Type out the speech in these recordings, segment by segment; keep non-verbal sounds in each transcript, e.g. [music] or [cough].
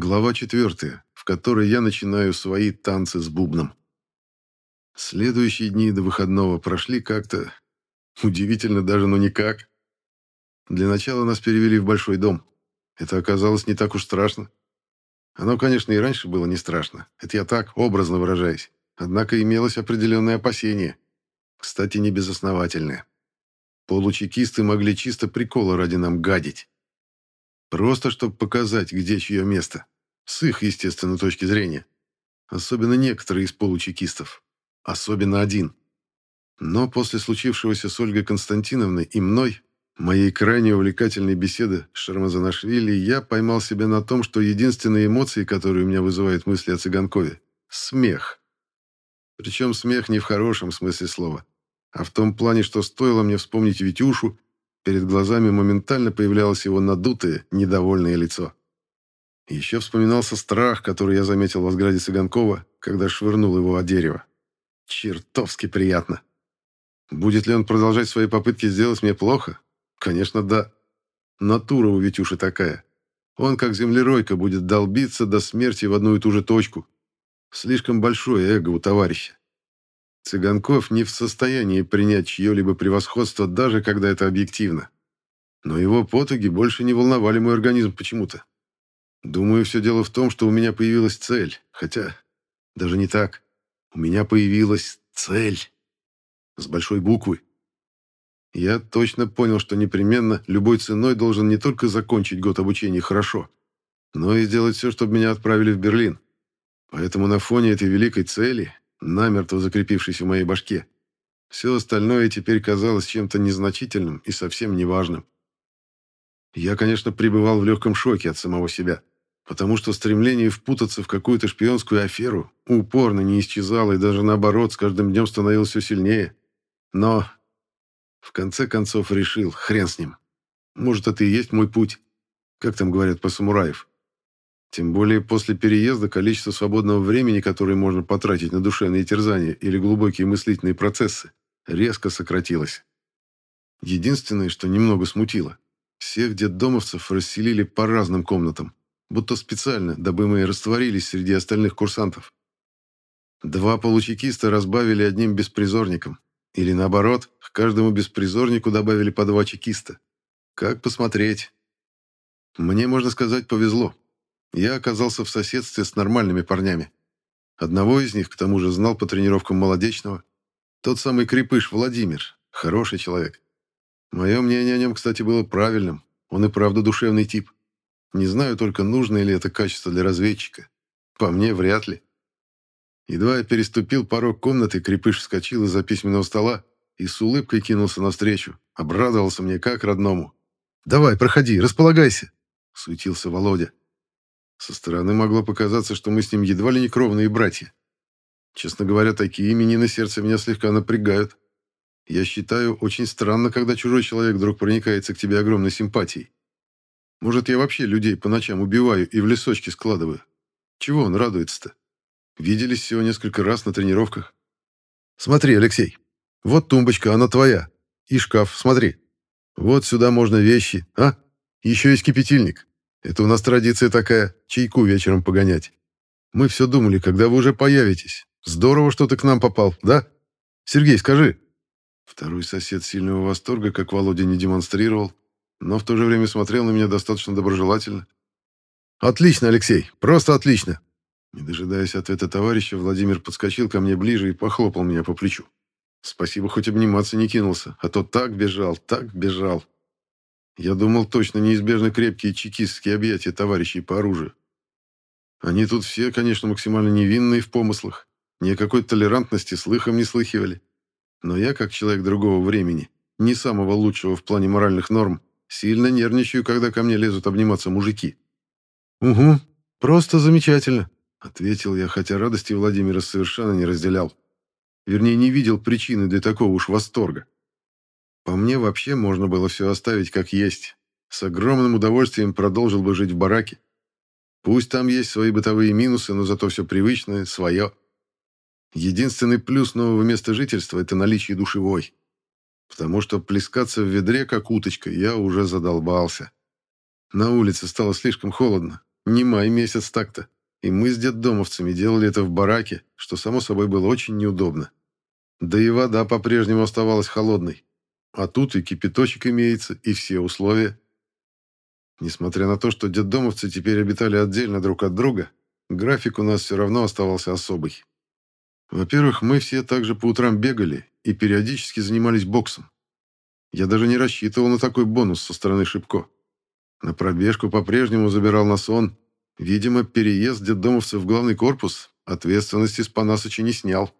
Глава четвертая, в которой я начинаю свои танцы с бубном. Следующие дни до выходного прошли как-то... Удивительно даже, но никак. Для начала нас перевели в большой дом. Это оказалось не так уж страшно. Оно, конечно, и раньше было не страшно. Это я так, образно выражаясь. Однако имелось определенное опасение. Кстати, не безосновательное. Получекисты могли чисто прикола ради нам гадить. Просто, чтобы показать, где чье место. С их, естественно, точки зрения. Особенно некоторые из получекистов. Особенно один. Но после случившегося с Ольгой Константиновной и мной, моей крайне увлекательной беседы с Шармазанашвили, я поймал себя на том, что единственные эмоции, которые у меня вызывают мысли о Цыганкове – смех. Причем смех не в хорошем смысле слова, а в том плане, что стоило мне вспомнить Витюшу, перед глазами моментально появлялось его надутое, недовольное лицо. Еще вспоминался страх, который я заметил в взгляде Цыганкова, когда швырнул его о дерево. Чертовски приятно. Будет ли он продолжать свои попытки сделать мне плохо? Конечно, да. Натура у Витюши такая. Он, как землеройка, будет долбиться до смерти в одну и ту же точку. Слишком большое эго у товарища. Цыганков не в состоянии принять чье-либо превосходство, даже когда это объективно. Но его потуги больше не волновали мой организм почему-то. Думаю, все дело в том, что у меня появилась цель. Хотя, даже не так. У меня появилась цель. С большой буквы. Я точно понял, что непременно любой ценой должен не только закончить год обучения хорошо, но и сделать все, чтобы меня отправили в Берлин. Поэтому на фоне этой великой цели, намертво закрепившейся в моей башке, все остальное теперь казалось чем-то незначительным и совсем неважным. Я, конечно, пребывал в легком шоке от самого себя, потому что стремление впутаться в какую-то шпионскую аферу упорно не исчезало и даже наоборот с каждым днем становилось все сильнее. Но в конце концов решил, хрен с ним. Может, это и есть мой путь, как там говорят по самураев. Тем более после переезда количество свободного времени, которое можно потратить на душевные терзания или глубокие мыслительные процессы, резко сократилось. Единственное, что немного смутило, всех детдомовцев расселили по разным комнатам, будто специально, дабы мы растворились среди остальных курсантов. Два получекиста разбавили одним беспризорником. Или наоборот, к каждому беспризорнику добавили по два чекиста. Как посмотреть? Мне, можно сказать, повезло. Я оказался в соседстве с нормальными парнями. Одного из них, к тому же, знал по тренировкам молодечного. Тот самый крепыш Владимир. Хороший человек. Мое мнение о нем, кстати, было правильным. Он и правда душевный тип. Не знаю только, нужно ли это качество для разведчика. По мне, вряд ли. Едва я переступил порог комнаты, крепыш вскочил из-за письменного стола и с улыбкой кинулся навстречу. Обрадовался мне как родному. «Давай, проходи, располагайся!» — суетился Володя. Со стороны могло показаться, что мы с ним едва ли не кровные братья. Честно говоря, такие имени на сердце меня слегка напрягают. Я считаю, очень странно, когда чужой человек вдруг проникается к тебе огромной симпатией. Может, я вообще людей по ночам убиваю и в лесочки складываю? Чего он радуется-то? Виделись всего несколько раз на тренировках. Смотри, Алексей, вот тумбочка, она твоя. И шкаф, смотри. Вот сюда можно вещи, а? Еще есть кипятильник. Это у нас традиция такая, чайку вечером погонять. Мы все думали, когда вы уже появитесь. Здорово, что ты к нам попал, да? Сергей, скажи. Второй сосед сильного восторга, как Володя не демонстрировал, но в то же время смотрел на меня достаточно доброжелательно. «Отлично, Алексей, просто отлично!» Не дожидаясь ответа товарища, Владимир подскочил ко мне ближе и похлопал меня по плечу. Спасибо, хоть обниматься не кинулся, а то так бежал, так бежал. Я думал, точно неизбежно крепкие чекистские объятия товарищей по оружию. Они тут все, конечно, максимально невинные в помыслах, ни о какой толерантности слыхом не слыхивали. Но я, как человек другого времени, не самого лучшего в плане моральных норм, сильно нервничаю, когда ко мне лезут обниматься мужики. «Угу, просто замечательно», — ответил я, хотя радости Владимира совершенно не разделял. Вернее, не видел причины для такого уж восторга. По мне, вообще можно было все оставить как есть. С огромным удовольствием продолжил бы жить в бараке. Пусть там есть свои бытовые минусы, но зато все привычное, свое. Единственный плюс нового места жительства – это наличие душевой. Потому что плескаться в ведре, как уточка, я уже задолбался. На улице стало слишком холодно. Не май месяц так-то. И мы с детдомовцами делали это в бараке, что, само собой, было очень неудобно. Да и вода по-прежнему оставалась холодной. А тут и кипяточек имеется, и все условия. Несмотря на то, что детдомовцы теперь обитали отдельно друг от друга, график у нас все равно оставался особый. Во-первых, мы все также по утрам бегали и периодически занимались боксом. Я даже не рассчитывал на такой бонус со стороны Шипко. На пробежку по-прежнему забирал на сон. Видимо, переезд детдомовцев в главный корпус ответственности с Панасыча не снял.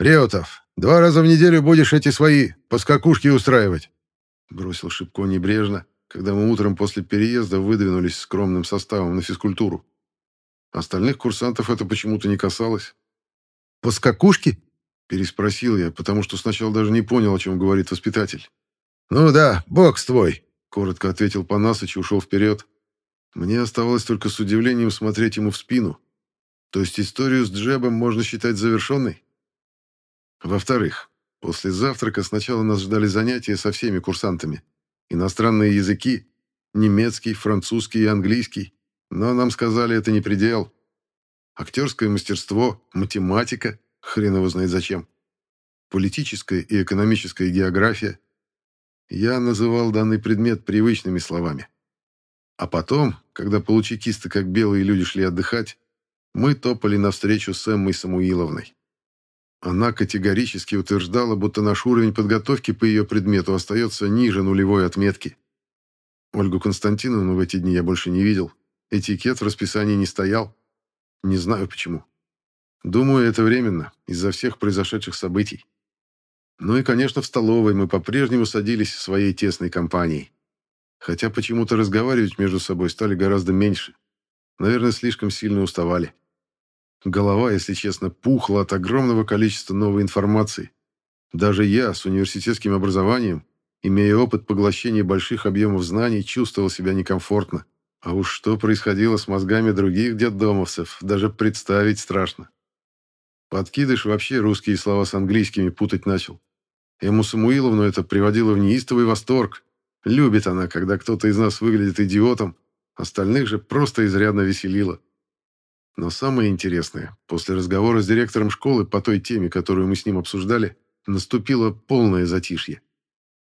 «Реутов, два раза в неделю будешь эти свои поскакушки устраивать», бросил Шипко небрежно, когда мы утром после переезда выдвинулись скромным составом на физкультуру. Остальных курсантов это почему-то не касалось. «Поскакушки?» – переспросил я, потому что сначала даже не понял, о чем говорит воспитатель. «Ну да, бокс твой», – коротко ответил Панасыч и ушел вперед. Мне оставалось только с удивлением смотреть ему в спину. То есть историю с Джебом можно считать завершенной? Во-вторых, после завтрака сначала нас ждали занятия со всеми курсантами. Иностранные языки, немецкий, французский и английский. Но нам сказали, это не предел. Актерское мастерство, математика, хрен его знает зачем. Политическая и экономическая география. Я называл данный предмет привычными словами. А потом, когда получекисты, как белые люди, шли отдыхать, мы топали навстречу с Эммой Самуиловной. Она категорически утверждала, будто наш уровень подготовки по ее предмету остается ниже нулевой отметки. Ольгу Константиновну в эти дни я больше не видел. Этикет в расписании не стоял. Не знаю почему. Думаю, это временно, из-за всех произошедших событий. Ну и, конечно, в столовой мы по-прежнему садились в своей тесной компанией. Хотя почему-то разговаривать между собой стали гораздо меньше. Наверное, слишком сильно уставали. Голова, если честно, пухла от огромного количества новой информации. Даже я с университетским образованием, имея опыт поглощения больших объемов знаний, чувствовал себя некомфортно. А уж что происходило с мозгами других детдомовцев, даже представить страшно. Подкидыш вообще русские слова с английскими путать начал. Ему Самуиловну это приводило в неистовый восторг. Любит она, когда кто-то из нас выглядит идиотом, остальных же просто изрядно веселило. Но самое интересное, после разговора с директором школы по той теме, которую мы с ним обсуждали, наступило полное затишье.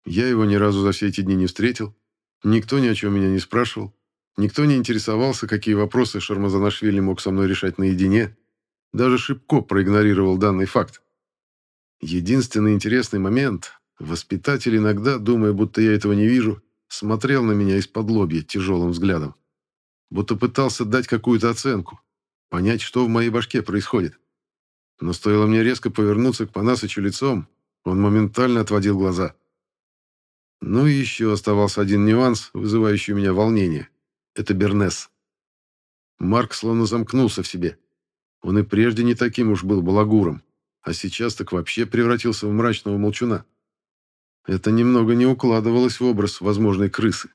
Я его ни разу за все эти дни не встретил, никто ни о чем меня не спрашивал, Никто не интересовался, какие вопросы Шармазанашвили мог со мной решать наедине. Даже Шипко проигнорировал данный факт. Единственный интересный момент – воспитатель иногда, думая, будто я этого не вижу, смотрел на меня из-под лобья тяжелым взглядом. Будто пытался дать какую-то оценку, понять, что в моей башке происходит. Но стоило мне резко повернуться к Панасычу лицом, он моментально отводил глаза. Ну и еще оставался один нюанс, вызывающий у меня волнение. Это Бернес. Марк словно замкнулся в себе. Он и прежде не таким уж был балагуром, а сейчас так вообще превратился в мрачного молчуна. Это немного не укладывалось в образ возможной крысы.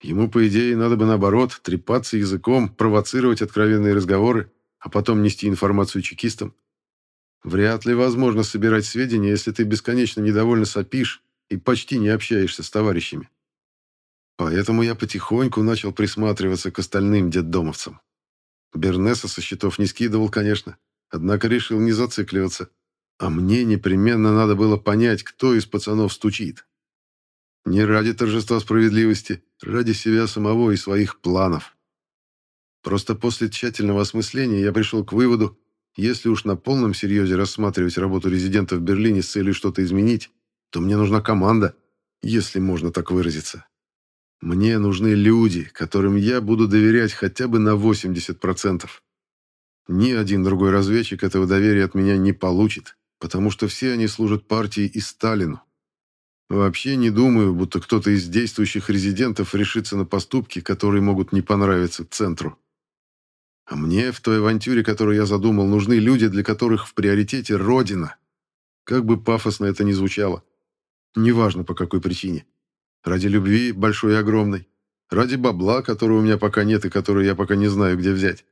Ему, по идее, надо бы наоборот трепаться языком, провоцировать откровенные разговоры, а потом нести информацию чекистам. Вряд ли возможно собирать сведения, если ты бесконечно недовольно сопишь и почти не общаешься с товарищами. Поэтому я потихоньку начал присматриваться к остальным детдомовцам. Бернеса со счетов не скидывал, конечно, однако решил не зацикливаться. А мне непременно надо было понять, кто из пацанов стучит. Не ради торжества справедливости, ради себя самого и своих планов. Просто после тщательного осмысления я пришел к выводу, если уж на полном серьезе рассматривать работу резидента в Берлине с целью что-то изменить, то мне нужна команда, если можно так выразиться. Мне нужны люди, которым я буду доверять хотя бы на 80%. Ни один другой разведчик этого доверия от меня не получит, потому что все они служат партии и Сталину. Вообще не думаю, будто кто-то из действующих резидентов решится на поступки, которые могут не понравиться центру. А мне в той авантюре, которую я задумал, нужны люди, для которых в приоритете Родина. Как бы пафосно это ни звучало. Неважно, по какой причине. Ради любви большой и огромной. Ради бабла, которого у меня пока нет и который я пока не знаю, где взять.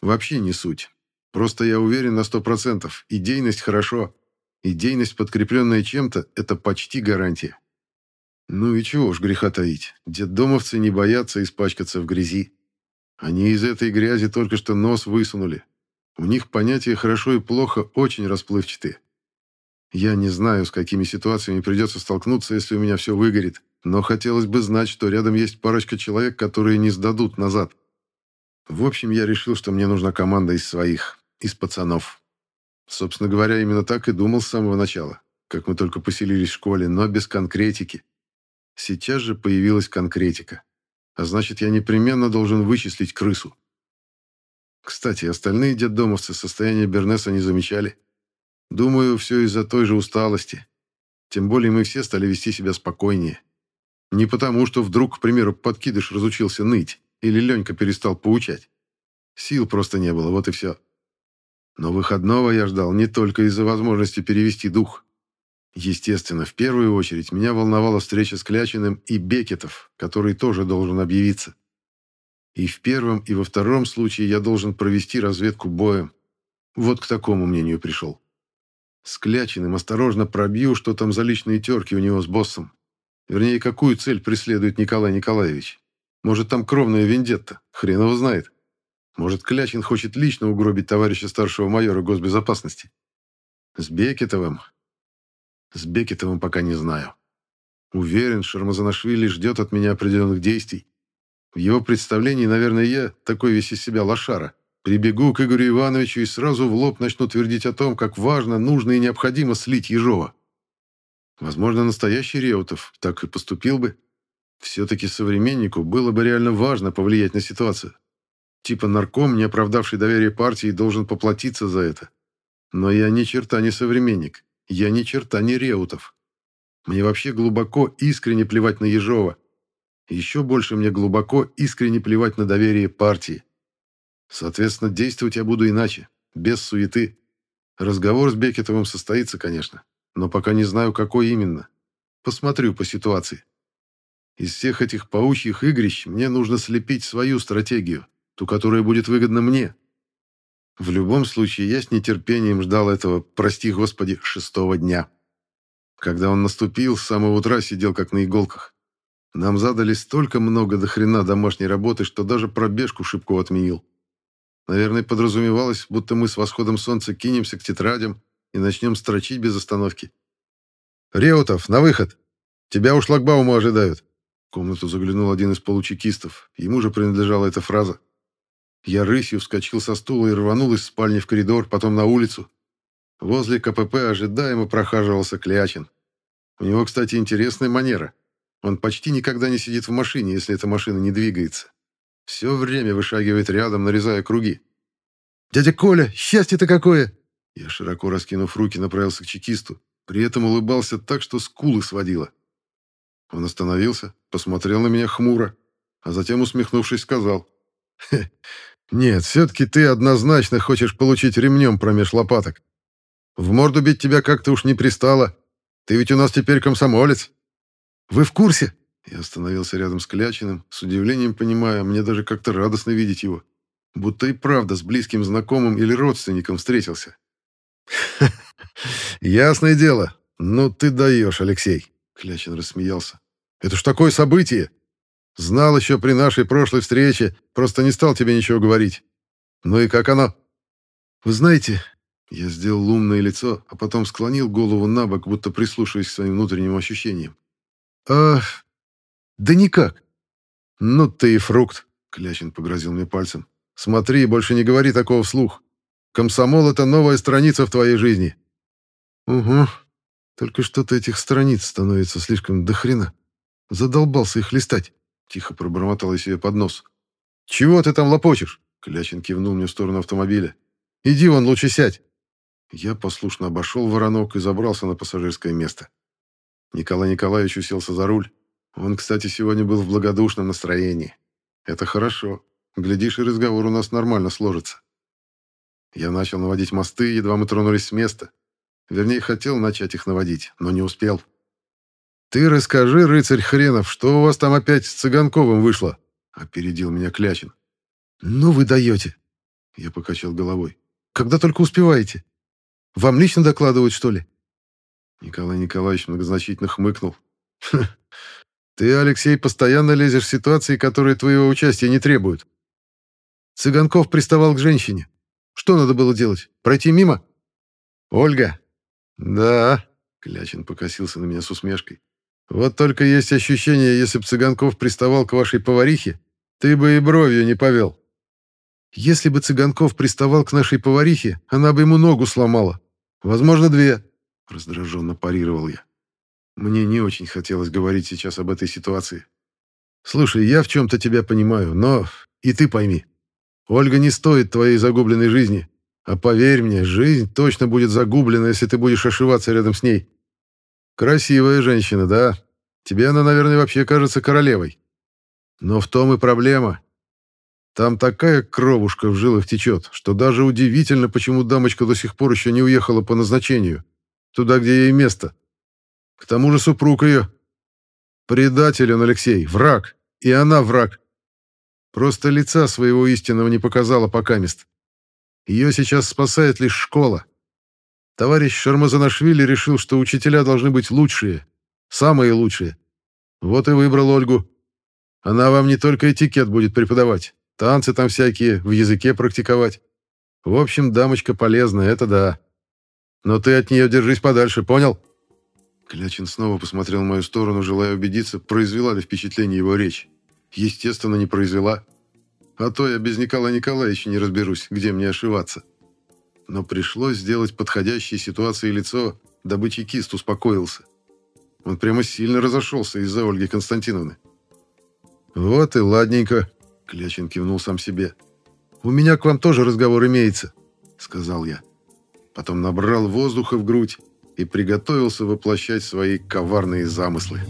Вообще не суть. Просто я уверен на сто процентов. Идейность хорошо. Идейность, подкрепленная чем-то, это почти гарантия. Ну и чего уж греха таить. Детдомовцы не боятся испачкаться в грязи. Они из этой грязи только что нос высунули. У них понятия «хорошо» и «плохо» очень расплывчатые. Я не знаю, с какими ситуациями придется столкнуться, если у меня все выгорит, но хотелось бы знать, что рядом есть парочка человек, которые не сдадут назад. В общем, я решил, что мне нужна команда из своих, из пацанов. Собственно говоря, именно так и думал с самого начала, как мы только поселились в школе, но без конкретики. Сейчас же появилась конкретика. А значит, я непременно должен вычислить крысу. Кстати, остальные детдомовцы состояние Бернеса не замечали. Думаю, все из-за той же усталости. Тем более мы все стали вести себя спокойнее. Не потому, что вдруг, к примеру, подкидыш разучился ныть, или Ленька перестал поучать. Сил просто не было, вот и все. Но выходного я ждал не только из-за возможности перевести дух. Естественно, в первую очередь меня волновала встреча с Клячиным и Бекетов, который тоже должен объявиться. И в первом, и во втором случае я должен провести разведку боем. Вот к такому мнению пришел. С Клячиным осторожно пробью, что там за личные терки у него с боссом. Вернее, какую цель преследует Николай Николаевич. Может, там кровная вендетта, хрен его знает. Может, Клячин хочет лично угробить товарища старшего майора госбезопасности. С Бекетовым... С Бекетовым пока не знаю. Уверен, Шармазанашвили ждет от меня определенных действий. В его представлении, наверное, я такой весь из себя лошара. Прибегу к Игорю Ивановичу и сразу в лоб начну твердить о том, как важно, нужно и необходимо слить Ежова. Возможно, настоящий Реутов так и поступил бы. Все-таки современнику было бы реально важно повлиять на ситуацию. Типа нарком, не оправдавший доверие партии, должен поплатиться за это. Но я ни черта не современник. Я ни черта не Реутов. Мне вообще глубоко искренне плевать на Ежова. Еще больше мне глубоко искренне плевать на доверие партии. Соответственно, действовать я буду иначе, без суеты. Разговор с Бекетовым состоится, конечно, но пока не знаю, какой именно. Посмотрю по ситуации. Из всех этих паучьих игрищ мне нужно слепить свою стратегию, ту, которая будет выгодна мне. В любом случае, я с нетерпением ждал этого, прости господи, шестого дня. Когда он наступил, с самого утра сидел как на иголках. Нам задали столько много до хрена домашней работы, что даже пробежку шибко отменил. Наверное, подразумевалось, будто мы с восходом солнца кинемся к тетрадям и начнем строчить без остановки. «Реутов, на выход! Тебя у шлагбаума ожидают!» В комнату заглянул один из получекистов. Ему же принадлежала эта фраза. Я рысью вскочил со стула и рванул из спальни в коридор, потом на улицу. Возле КПП ожидаемо прохаживался Клячин. У него, кстати, интересная манера. Он почти никогда не сидит в машине, если эта машина не двигается. Все время вышагивает рядом, нарезая круги. «Дядя Коля, счастье-то какое!» Я, широко раскинув руки, направился к чекисту. При этом улыбался так, что скулы сводило. Он остановился, посмотрел на меня хмуро, а затем, усмехнувшись, сказал. «Нет, все-таки ты однозначно хочешь получить ремнем промеж лопаток. В морду бить тебя как-то уж не пристало. Ты ведь у нас теперь комсомолец». «Вы в курсе?» Я остановился рядом с Клячиным, с удивлением понимая, мне даже как-то радостно видеть его. Будто и правда с близким знакомым или родственником встретился. [laughs] «Ясное дело. Ну ты даешь, Алексей!» Клячин рассмеялся. «Это ж такое событие! Знал еще при нашей прошлой встрече, просто не стал тебе ничего говорить. Ну и как оно?» «Вы знаете...» Я сделал умное лицо, а потом склонил голову на бок, будто прислушиваясь к своим внутренним ощущениям. «Ах, «Да никак». «Ну ты и фрукт», — Клячин погрозил мне пальцем. «Смотри, больше не говори такого вслух. Комсомол — это новая страница в твоей жизни». «Угу. Только что-то этих страниц становится слишком дохрена. Задолбался их листать», — тихо пробормотал я себе под нос. «Чего ты там лопочешь?» — Клячин кивнул мне в сторону автомобиля. «Иди вон, лучше сядь». Я послушно обошел воронок и забрался на пассажирское место. Николай Николаевич уселся за руль. Он, кстати, сегодня был в благодушном настроении. Это хорошо. Глядишь, и разговор у нас нормально сложится. Я начал наводить мосты, едва мы тронулись с места. Вернее, хотел начать их наводить, но не успел. «Ты расскажи, рыцарь хренов, что у вас там опять с Цыганковым вышло?» — опередил меня Клячин. «Ну вы даете!» — я покачал головой. «Когда только успеваете. Вам лично докладывают, что ли?» Николай Николаевич многозначительно хмыкнул. Ты, Алексей, постоянно лезешь в ситуации, которые твоего участия не требуют. Цыганков приставал к женщине. Что надо было делать? Пройти мимо? Ольга? Да, Клячин покосился на меня с усмешкой. Вот только есть ощущение, если б Цыганков приставал к вашей поварихе, ты бы и бровью не повел. Если бы Цыганков приставал к нашей поварихе, она бы ему ногу сломала. Возможно, две. Раздраженно парировал я. Мне не очень хотелось говорить сейчас об этой ситуации. Слушай, я в чем-то тебя понимаю, но и ты пойми. Ольга не стоит твоей загубленной жизни. А поверь мне, жизнь точно будет загублена, если ты будешь ошиваться рядом с ней. Красивая женщина, да. Тебе она, наверное, вообще кажется королевой. Но в том и проблема. Там такая кровушка в жилах течет, что даже удивительно, почему дамочка до сих пор еще не уехала по назначению. Туда, где ей место. К тому же супруг ее. Предатель он, Алексей, враг. И она враг. Просто лица своего истинного не показала пока мест. Ее сейчас спасает лишь школа. Товарищ Шармазанашвили решил, что учителя должны быть лучшие, самые лучшие. Вот и выбрал Ольгу. Она вам не только этикет будет преподавать, танцы там всякие, в языке практиковать. В общем, дамочка полезная, это да. Но ты от нее держись подальше, понял?» Клячин снова посмотрел в мою сторону, желая убедиться, произвела ли впечатление его речь. Естественно, не произвела. А то я без Николая Николаевича не разберусь, где мне ошиваться. Но пришлось сделать подходящей ситуации лицо, дабы чекист успокоился. Он прямо сильно разошелся из-за Ольги Константиновны. «Вот и ладненько», — Клячин кивнул сам себе. «У меня к вам тоже разговор имеется», — сказал я. Потом набрал воздуха в грудь и приготовился воплощать свои коварные замыслы.